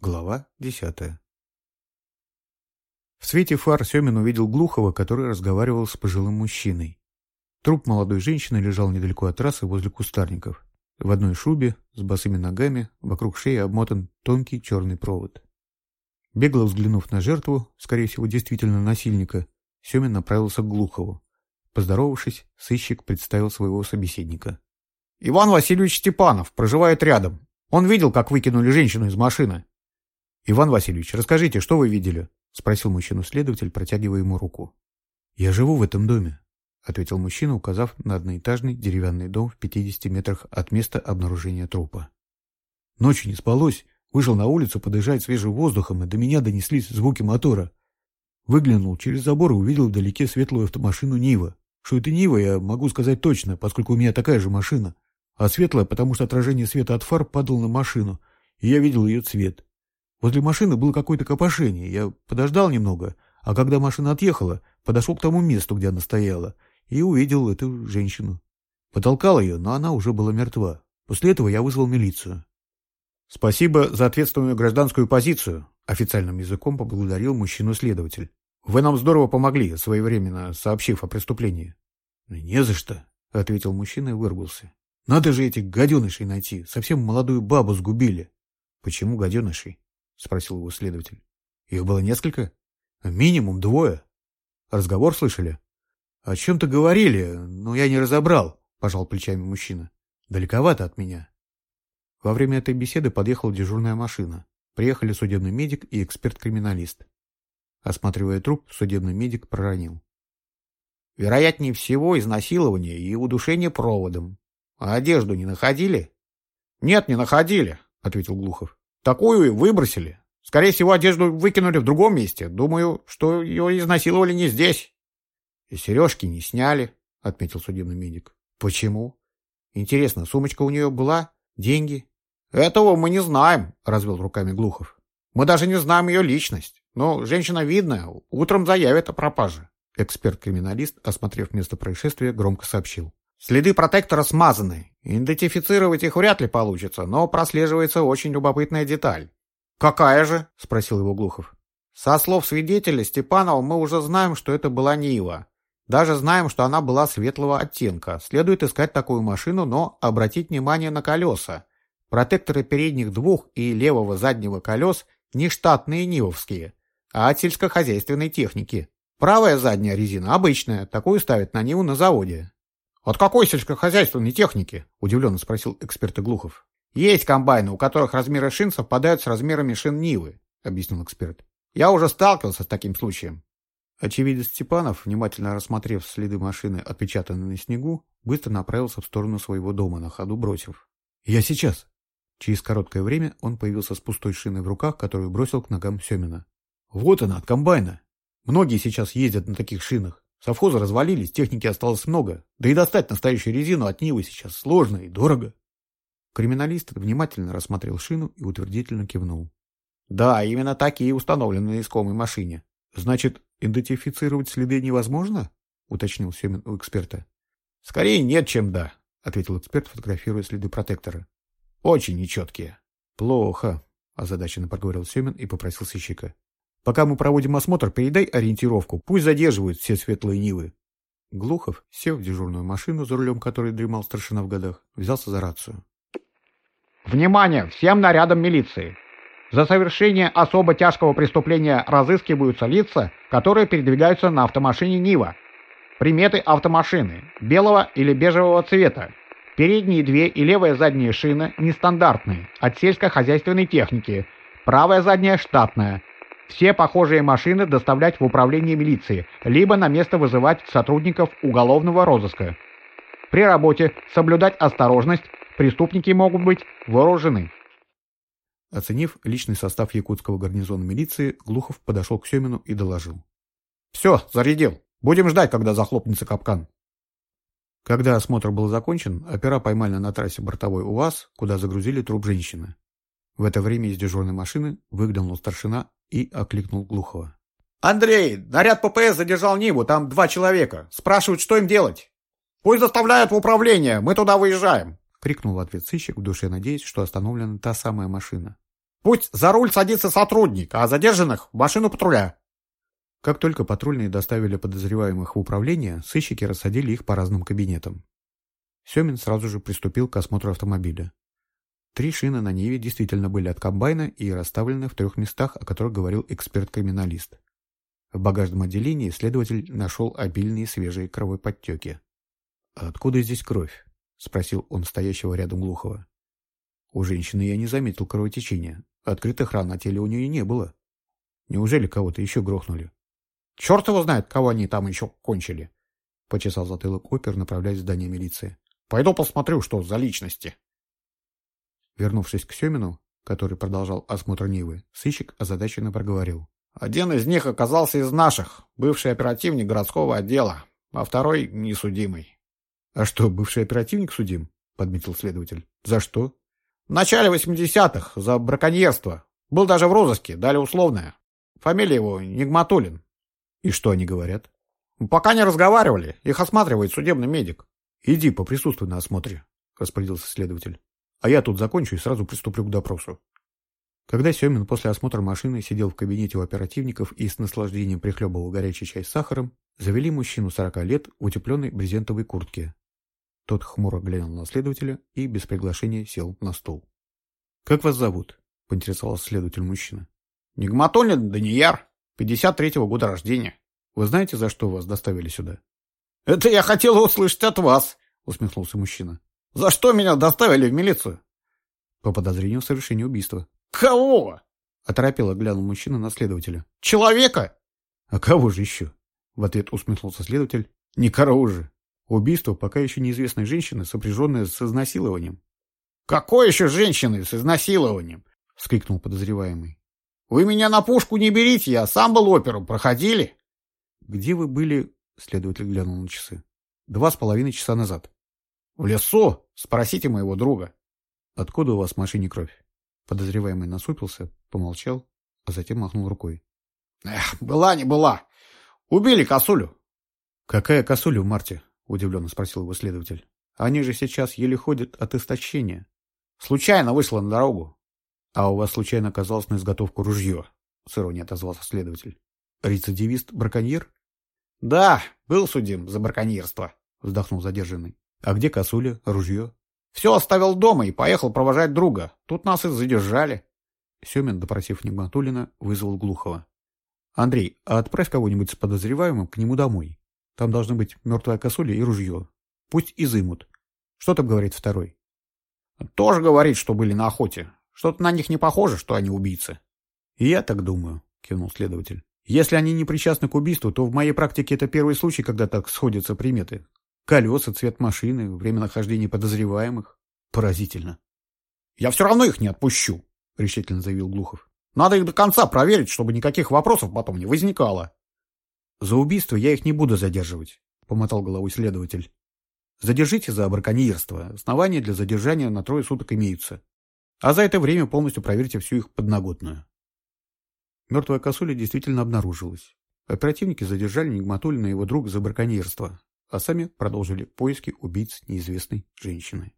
Глава десятая В свете фар Семин увидел Глухова, который разговаривал с пожилым мужчиной. Труп молодой женщины лежал недалеко от трассы возле кустарников. В одной шубе, с босыми ногами, вокруг шеи обмотан тонкий черный провод. Бегло взглянув на жертву, скорее всего, действительно насильника, Семин направился к Глухову. Поздоровавшись, сыщик представил своего собеседника. «Иван Васильевич Степанов проживает рядом. Он видел, как выкинули женщину из машины. «Иван Васильевич, расскажите, что вы видели?» — спросил мужчину-следователь, протягивая ему руку. «Я живу в этом доме», — ответил мужчина, указав на одноэтажный деревянный дом в 50 метрах от места обнаружения трупа. Ночью не спалось, вышел на улицу подышать свежим воздухом, и до меня донеслись звуки мотора. Выглянул через забор и увидел вдалеке светлую автомашину Нива. Что это Нива, я могу сказать точно, поскольку у меня такая же машина. А светлая, потому что отражение света от фар падало на машину, и я видел ее цвет. Возле машины было какое-то копошение. Я подождал немного, а когда машина отъехала, подошел к тому месту, где она стояла, и увидел эту женщину. Потолкал ее, но она уже была мертва. После этого я вызвал милицию. «Спасибо за ответственную гражданскую позицию», — официальным языком поблагодарил мужчину-следователь. «Вы нам здорово помогли, своевременно сообщив о преступлении». «Не за что», — ответил мужчина и выругался. «Надо же этих гаденышей найти. Совсем молодую бабу сгубили». «Почему гаденышей?» — спросил его следователь. «Их было несколько?» «Минимум двое». «Разговор слышали?» «О чем-то говорили, но я не разобрал», — пожал плечами мужчина. «Далековато от меня». Во время этой беседы подъехала дежурная машина. Приехали судебный медик и эксперт-криминалист. Осматривая труп, судебный медик проронил. «Вероятнее всего, изнасилование и удушение проводом. А одежду не находили?» «Нет, не находили», — ответил Глухов. Такую и выбросили. Скорее всего, одежду выкинули в другом месте. Думаю, что ее изнасиловали не здесь. И сережки не сняли, — отметил судебный медик. Почему? Интересно, сумочка у нее была? Деньги? Этого мы не знаем, — развел руками Глухов. Мы даже не знаем ее личность. Но женщина видная, утром заявит о пропаже. Эксперт-криминалист, осмотрев место происшествия, громко сообщил. Следы протектора смазаны. Идентифицировать их вряд ли получится, но прослеживается очень любопытная деталь. «Какая же?» – спросил его Глухов. «Со слов свидетеля Степанова мы уже знаем, что это была Нива. Даже знаем, что она была светлого оттенка. Следует искать такую машину, но обратить внимание на колеса. Протекторы передних двух и левого заднего колес не штатные нивовские, а от сельскохозяйственной техники. Правая задняя резина обычная, такую ставят на Ниву на заводе. «От какой сельскохозяйственной техники?» – удивленно спросил эксперт Глухов. «Есть комбайны, у которых размеры шин совпадают с размерами шин Нивы», – объяснил эксперт. «Я уже сталкивался с таким случаем». Очевидец Степанов, внимательно рассмотрев следы машины, отпечатанные на снегу, быстро направился в сторону своего дома, на ходу бросив. «Я сейчас!» Через короткое время он появился с пустой шиной в руках, которую бросил к ногам Семина. «Вот она, от комбайна! Многие сейчас ездят на таких шинах. Совхозы развалились, техники осталось много, да и достать настоящую резину от Нивы сейчас сложно и дорого. Криминалист внимательно рассмотрел шину и утвердительно кивнул. Да, именно такие установлены на искомой машине. Значит, идентифицировать следы невозможно? Уточнил Семин у эксперта. Скорее нет, чем да, ответил эксперт, фотографируя следы протектора. Очень нечеткие. Плохо, озадаченно проговорил Семин и попросил сыщика. Пока мы проводим осмотр, передай ориентировку. Пусть задерживают все светлые Нивы. Глухов, сев в дежурную машину, за рулем которой дремал старшина в годах, взялся за рацию. «Внимание! Всем нарядам милиции! За совершение особо тяжкого преступления разыскиваются лица, которые передвигаются на автомашине Нива. Приметы автомашины – белого или бежевого цвета. Передние две и левая задняя шины нестандартные, от сельскохозяйственной техники. Правая задняя штатная, все похожие машины доставлять в управление милиции, либо на место вызывать сотрудников уголовного розыска. При работе соблюдать осторожность, преступники могут быть вооружены. Оценив личный состав якутского гарнизона милиции, Глухов подошел к Семину и доложил. «Все, зарядил. Будем ждать, когда захлопнется капкан». Когда осмотр был закончен, опера поймали на трассе бортовой УАЗ, куда загрузили труп женщины. В это время из дежурной машины выглянул старшина и окликнул Глухова. «Андрей, наряд ППС задержал Ниву, там два человека. Спрашивают, что им делать?» «Пусть доставляют в управление, мы туда выезжаем!» — крикнул в ответ сыщик, в душе надеясь, что остановлена та самая машина. Пусть за руль садится сотрудник, а задержанных машину патруля. Как только патрульные доставили подозреваемых в управление, сыщики рассадили их по разным кабинетам. Семин сразу же приступил к осмотру автомобиля. Три шины на Ниве действительно были от комбайна и расставлены в трех местах, о которых говорил эксперт-криминалист. В багажном отделении следователь нашел обильные свежие кровоподтеки. «А откуда здесь кровь?» — спросил он стоящего рядом глухого. У женщины я не заметил кровотечения. Открытых ран на теле у нее не было. Неужели кого-то еще грохнули? Черт его знает, кого они там еще кончили. Почесал затылок опер, направляясь в здание милиции. Пойду посмотрю, что за личности. Вернувшись к Семину, который продолжал осмотр Нивы, сыщик озадаченно проговорил. Один из них оказался из наших, бывший оперативник городского отдела, а второй — несудимый. — А что, бывший оперативник судим? — подметил следователь. — За что? В начале 80-х за браконьерство. Был даже в розыске, дали условное. Фамилия его Нигматулин. И что они говорят? Пока не разговаривали. Их осматривает судебный медик. Иди поприсутствуй на осмотре, распорядился следователь. А я тут закончу и сразу приступлю к допросу. Когда Семин после осмотра машины сидел в кабинете у оперативников и с наслаждением прихлебывал горячий чай с сахаром, завели мужчину 40 лет в утепленной брезентовой куртке, тот хмуро глянул на следователя и без приглашения сел на стул. «Как вас зовут?» — поинтересовался следователь мужчина. «Нигматуллин Данияр, 53-го года рождения». «Вы знаете, за что вас доставили сюда?» «Это я хотел услышать от вас», — усмехнулся мужчина. «За что меня доставили в милицию?» «По подозрению в совершении убийства». «Кого?» — оторопело глянул мужчина на следователя. «Человека?» «А кого же еще?» — в ответ усмехнулся следователь. «Никого же. Убийство пока еще неизвестной женщины, сопряженное с изнасилованием. «Какой еще женщины с изнасилованием?» — вскрикнул подозреваемый. «Вы меня на пушку не берите, я сам был оперу. Проходили?» «Где вы были?» — следователь глянул на часы. «Два с половиной часа назад». «В лесу? Спросите моего друга». «Откуда у вас в машине кровь?» Подозреваемый насупился, помолчал, а затем махнул рукой. «Эх, была не была. Убили косулю». «Какая косуля в марте?» — удивленно спросил его следователь. «Они же сейчас еле ходят от истощения». «Случайно вышла на дорогу». «А у вас случайно оказалось на изготовку ружье?» — с иронией отозвался следователь. «Рецидивист, браконьер?» «Да, был судим за браконьерство», — вздохнул задержанный. «А где косуля, ружье?» «Все оставил дома и поехал провожать друга. Тут нас и задержали». Семин, допросив Нигматулина, вызвал Глухова. «Андрей, а отправь кого-нибудь с подозреваемым к нему домой. Там должны быть мертвая косуля и ружье. Пусть изымут. Что там говорит второй? Тоже говорит, что были на охоте. Что-то на них не похоже, что они убийцы. И я так думаю, кивнул следователь. Если они не причастны к убийству, то в моей практике это первый случай, когда так сходятся приметы. Колеса, цвет машины, время нахождения подозреваемых. Поразительно. Я все равно их не отпущу, решительно заявил Глухов. Надо их до конца проверить, чтобы никаких вопросов потом не возникало. «За убийство я их не буду задерживать», — помотал головой следователь. «Задержите за браконьерство. Основания для задержания на трое суток имеются. А за это время полностью проверьте всю их подноготную». Мертвая косуля действительно обнаружилась. Оперативники задержали Нигматулина и его друга за браконьерство, а сами продолжили поиски убийц неизвестной женщины.